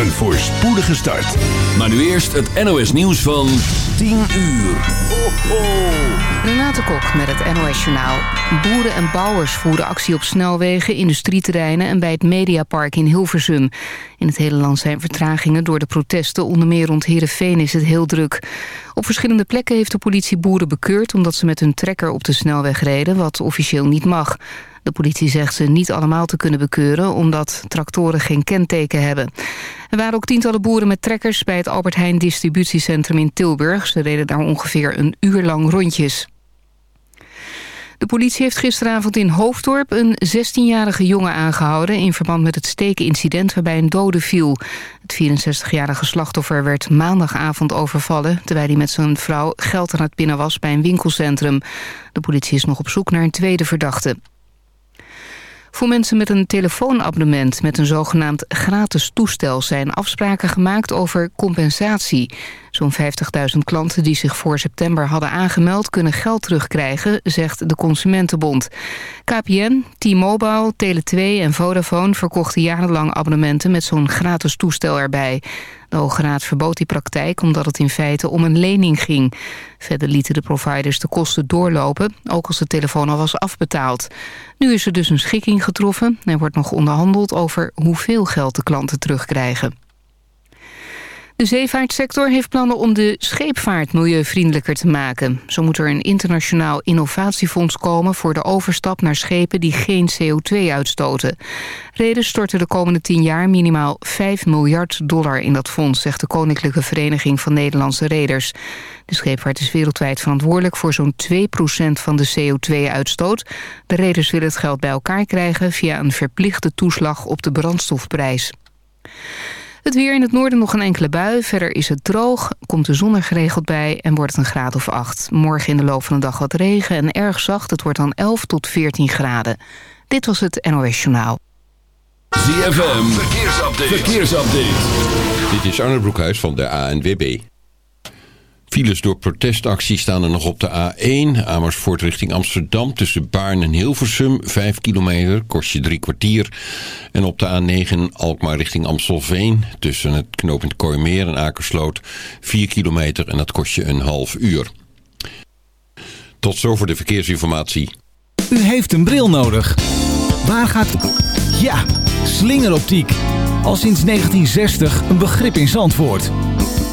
een voorspoedige start. Maar nu eerst het NOS nieuws van 10 uur. Ho, ho. Renate Kok met het NOS Journaal. Boeren en bouwers voeren actie op snelwegen, industrieterreinen... en bij het Mediapark in Hilversum. In het hele land zijn vertragingen door de protesten. Onder meer rond Heerenveen is het heel druk. Op verschillende plekken heeft de politie boeren bekeurd... omdat ze met hun trekker op de snelweg reden, wat officieel niet mag. De politie zegt ze niet allemaal te kunnen bekeuren... omdat tractoren geen kenteken hebben. Er waren ook tientallen boeren met trekkers... bij het Albert Heijn distributiecentrum in Tilburg. Ze reden daar ongeveer een uur lang rondjes. De politie heeft gisteravond in Hoofddorp een 16-jarige jongen aangehouden... in verband met het stekenincident waarbij een dode viel. Het 64-jarige slachtoffer werd maandagavond overvallen... terwijl hij met zijn vrouw geld aan het pinnen was bij een winkelcentrum. De politie is nog op zoek naar een tweede verdachte. Voor mensen met een telefoonabonnement met een zogenaamd gratis toestel... zijn afspraken gemaakt over compensatie. Zo'n 50.000 klanten die zich voor september hadden aangemeld... kunnen geld terugkrijgen, zegt de Consumentenbond. KPN, T-Mobile, Tele2 en Vodafone verkochten jarenlang abonnementen... met zo'n gratis toestel erbij. De Hoge Raad verbood die praktijk omdat het in feite om een lening ging. Verder lieten de providers de kosten doorlopen, ook als de telefoon al was afbetaald. Nu is er dus een schikking getroffen en wordt nog onderhandeld over hoeveel geld de klanten terugkrijgen. De zeevaartsector heeft plannen om de scheepvaart milieuvriendelijker te maken. Zo moet er een internationaal innovatiefonds komen... voor de overstap naar schepen die geen CO2 uitstoten. Reders storten de komende tien jaar minimaal 5 miljard dollar in dat fonds... zegt de Koninklijke Vereniging van Nederlandse Reders. De scheepvaart is wereldwijd verantwoordelijk voor zo'n 2% van de CO2-uitstoot. De reders willen het geld bij elkaar krijgen... via een verplichte toeslag op de brandstofprijs. Het weer in het noorden nog een enkele bui. Verder is het droog, komt de zon er geregeld bij en wordt het een graad of 8. Morgen in de loop van de dag wat regen en erg zacht. Het wordt dan 11 tot 14 graden. Dit was het NOS Journaal. ZFM, verkeersupdate. verkeersupdate. Dit is Arne Broekhuis van de ANWB. Files door protestactie staan er nog op de A1. Amersfoort richting Amsterdam tussen Baarn en Hilversum. 5 kilometer, kost je drie kwartier. En op de A9 Alkmaar richting Amstelveen. Tussen het knooppunt Kooimeer en Akersloot. 4 kilometer en dat kost je een half uur. Tot zover de verkeersinformatie. U heeft een bril nodig. Waar gaat... Ja, slingeroptiek. Al sinds 1960 een begrip in Zandvoort.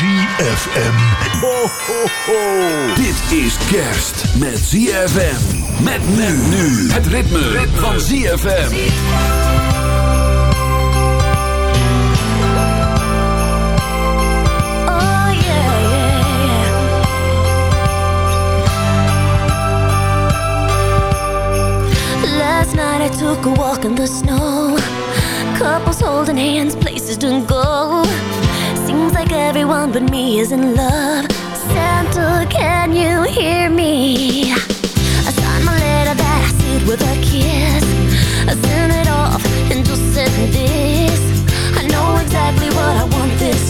ZFM. Ho, ho, ho. Dit is kerst met ZFM. Met men nu. Het ritme, ritme. van ZFM. Oh yeah, yeah, yeah. took a walk in the snow. Couples holding hands, places to go. Like everyone but me is in love. Santa, can you hear me? I signed my letter that I sealed with a kiss. I sent it off and just said this. I know exactly what I want this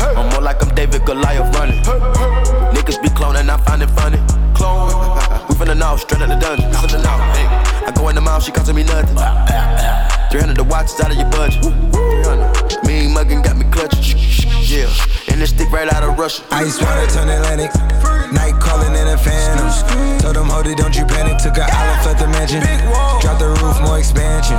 I'm more like I'm David Goliath running. Niggas be cloning, I find it funny. Clone, we finna know, straight out the dungeon. Finna know. I go in the mouth, she costing me nothing. 300 the watch is out of your budget. 300. Mean muggin' got me clutching. Yeah, and this stick right out of Russia. Ice water turn Atlantic. Night calling in a phantom. Told them, hold it, don't you panic. Took an island, left the mansion. Drop the roof, more expansion.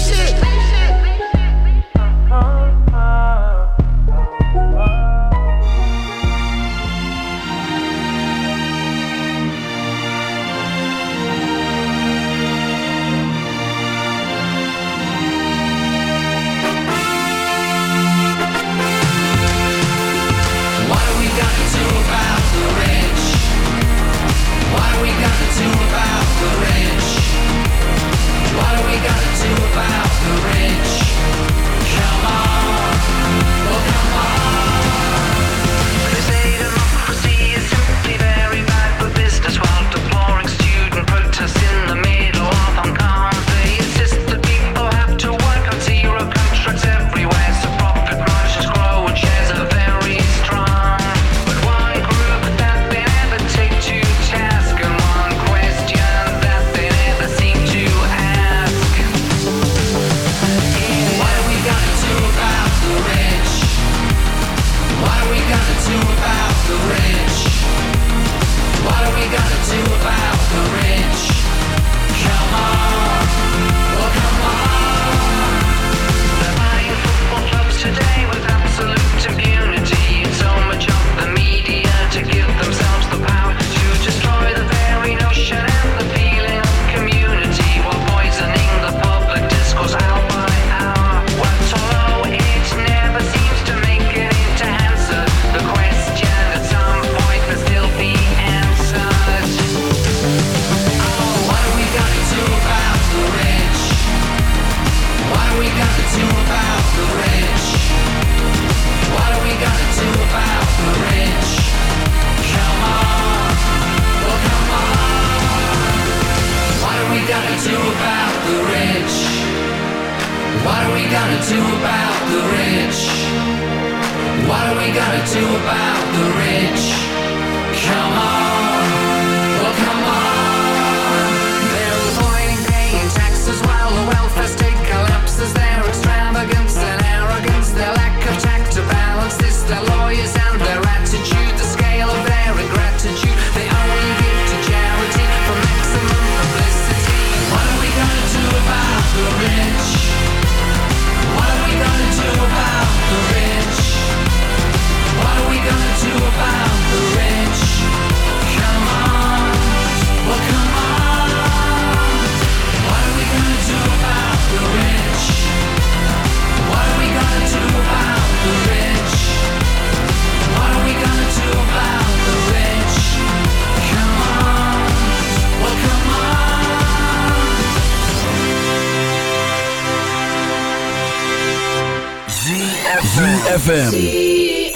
Gonna do about the rich? Come on, ZFM.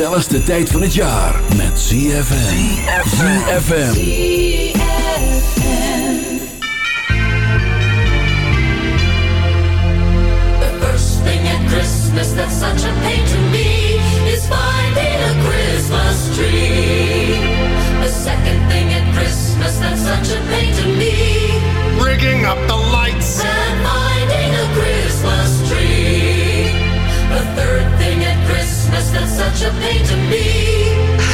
gezelligste tijd van het jaar met ZFM. ZFM. The first thing at Christmas that's such a pain to me is finding a Christmas tree. The second thing at Christmas that's such a pain to me. Rigging up the lights. And finding a Christmas that's such a pain to me.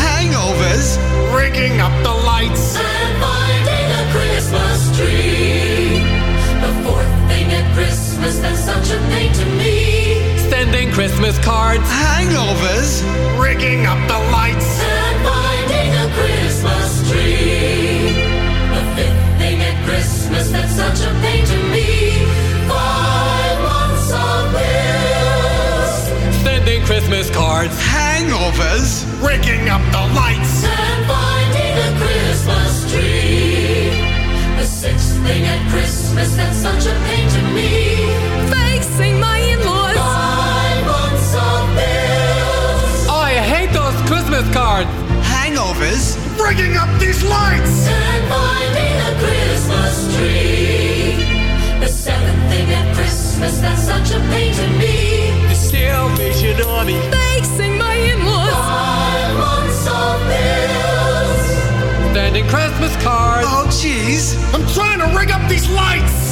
Hangovers, rigging up the lights, and finding a Christmas tree. The fourth thing at Christmas that's such a pain to me. Sending Christmas cards, hangovers, rigging up the lights, and finding a Christmas tree. The fifth thing at Christmas that's such a pain. Christmas cards, hangovers, rigging up the lights, and finding a Christmas tree. The sixth thing at Christmas that's such a pain to me. Facing my in-laws. Five months of bills. I hate those Christmas cards. Hangovers, rigging up these lights, and finding a Christmas tree. The seventh thing at Christmas, that's such a pain to me. The Salvation Army. Facing my inwards. Five months of bills. Standing Christmas cards. Oh, jeez. I'm trying to rig up these lights.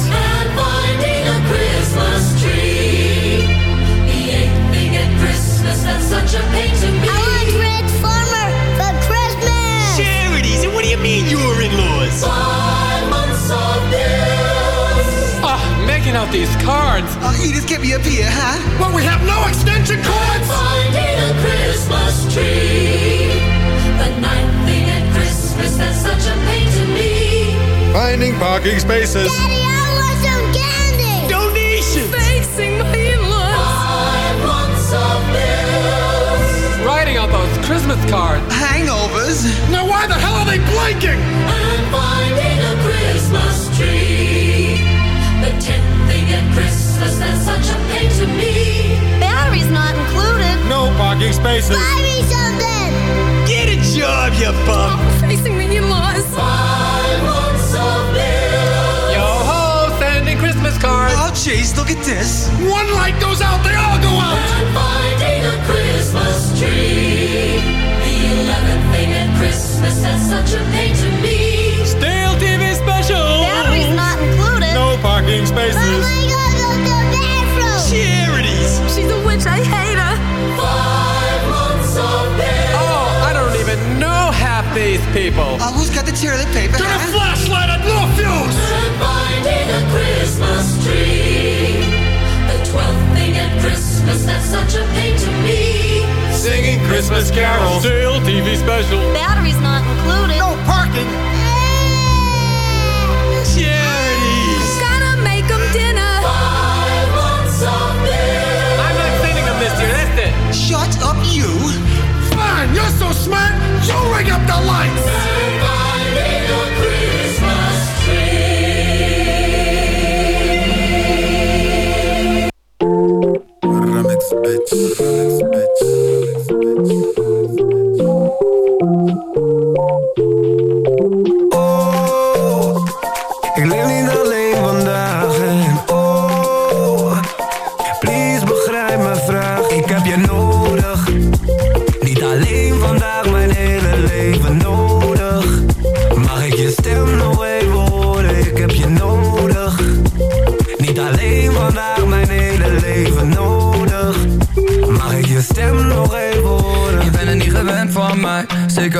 reappear, huh? Well, we have no extension cords! finding a Christmas tree. The ninth thing at Christmas, that's such a pain to me. Finding parking spaces. Daddy, I want some candy! Donations! Facing my in-laws. Bills. Writing on those Christmas cards. Hangovers. Now why the hell are they blinking? And finding a Christmas No parking spaces. Buy me something. Get a job, you bum. Facing the in-laws. Five months of bills. Yo ho, sending Christmas cards. Oh, jeez, look at this. One light goes out, they all go out. And finding a Christmas tree. The eleventh thing at Christmas that's such a pain to me. Stale TV special. Batteries not included. No parking spaces. These people. Uh, who's got the toilet paper? Turn a flashlight on, no fuse. And finding a Christmas tree. The twelfth thing at Christmas that's such a pain to me. Singing Christmas carols. Stale TV special. Batteries not included. No parking. Charities. Gotta make 'em dinner. Five months of bills. I'm not sending them this year, that's it. Shut up, you. Up the lights.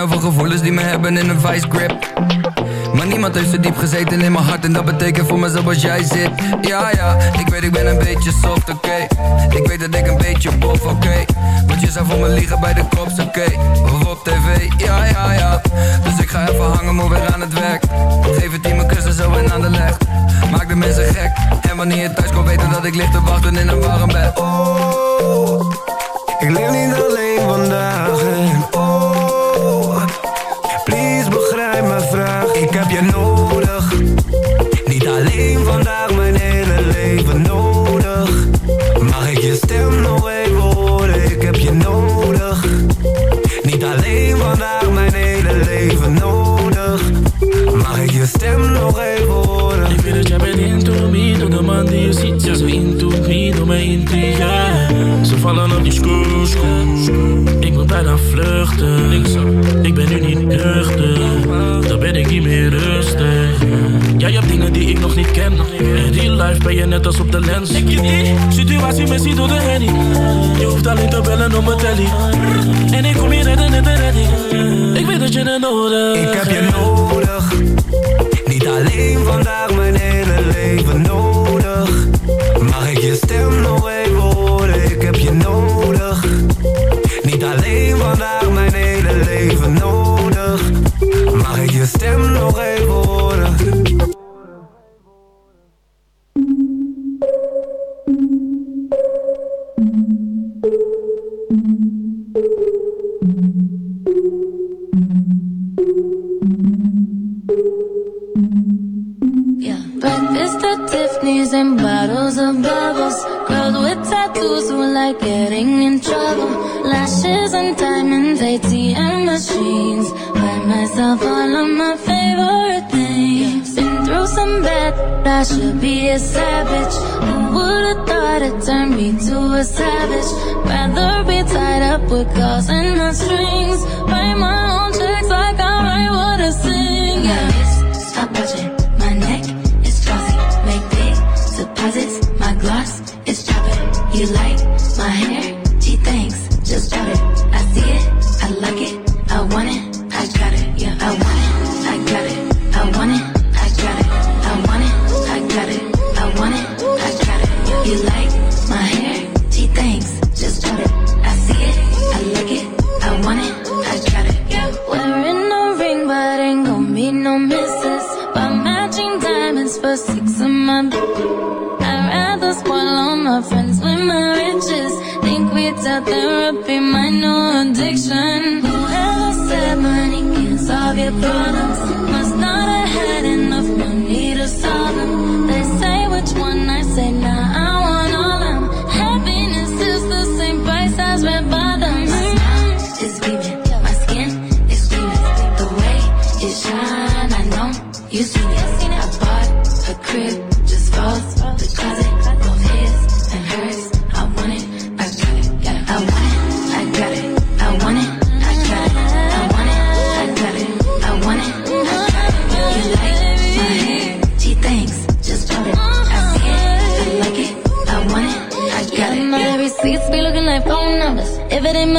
over gevoelens die me hebben in een vice grip. Maar niemand heeft zo diep gezeten in mijn hart En dat betekent voor me zoals jij zit. Ja ja, ik weet ik ben een beetje soft, oké. Ik weet dat ik een beetje bof, oké. Want je zou voor me liegen bij de kops, oké. Of op tv, ja ja ja. Dus ik ga even hangen, maar weer aan het werk. Geef het team een kussen zo en aan de leg. Maak de mensen gek. En wanneer je thuis komt weten dat ik lig te wachten in een warm bed. Oh, ik leef niet alleen vandaag je nodig, niet alleen vandaag, mijn hele leven nodig. Mag ik je stem nog even horen? Ik heb je nodig, niet alleen vandaag, mijn hele leven nodig. Mag ik je stem nog even horen? Ik weet dat jij bent into me, door de man die je ziet, ja zo into me, door mijn intriga. Ze vallen op die scoop, ik moet bijna vluchten. Ik ben nu niet nuchter, meer rustig. Jij hebt dingen die ik nog niet ken. In real life ben je net als op de lens. Ik je die situatie missie door de handy. Je hoeft alleen te bellen om mijn telly. En ik kom hier redden net de redding. Ik weet dat je het nodig Ik heb je nodig, niet alleen vandaag, mijn hele leven nodig. Mag ik je stem nog even horen? Ik heb je nodig, niet alleen vandaag, mijn hele leven nodig. Stem nog even Should be a savage. Who would've thought it turned me to a savage? Rather be tied up with claws and the strings. Write my own checks like I write what I sing. Yeah. My wrist, stop watching. My neck is glossy. Make big deposits. My gloss is chopping. You like my hair? She thinks just drop it.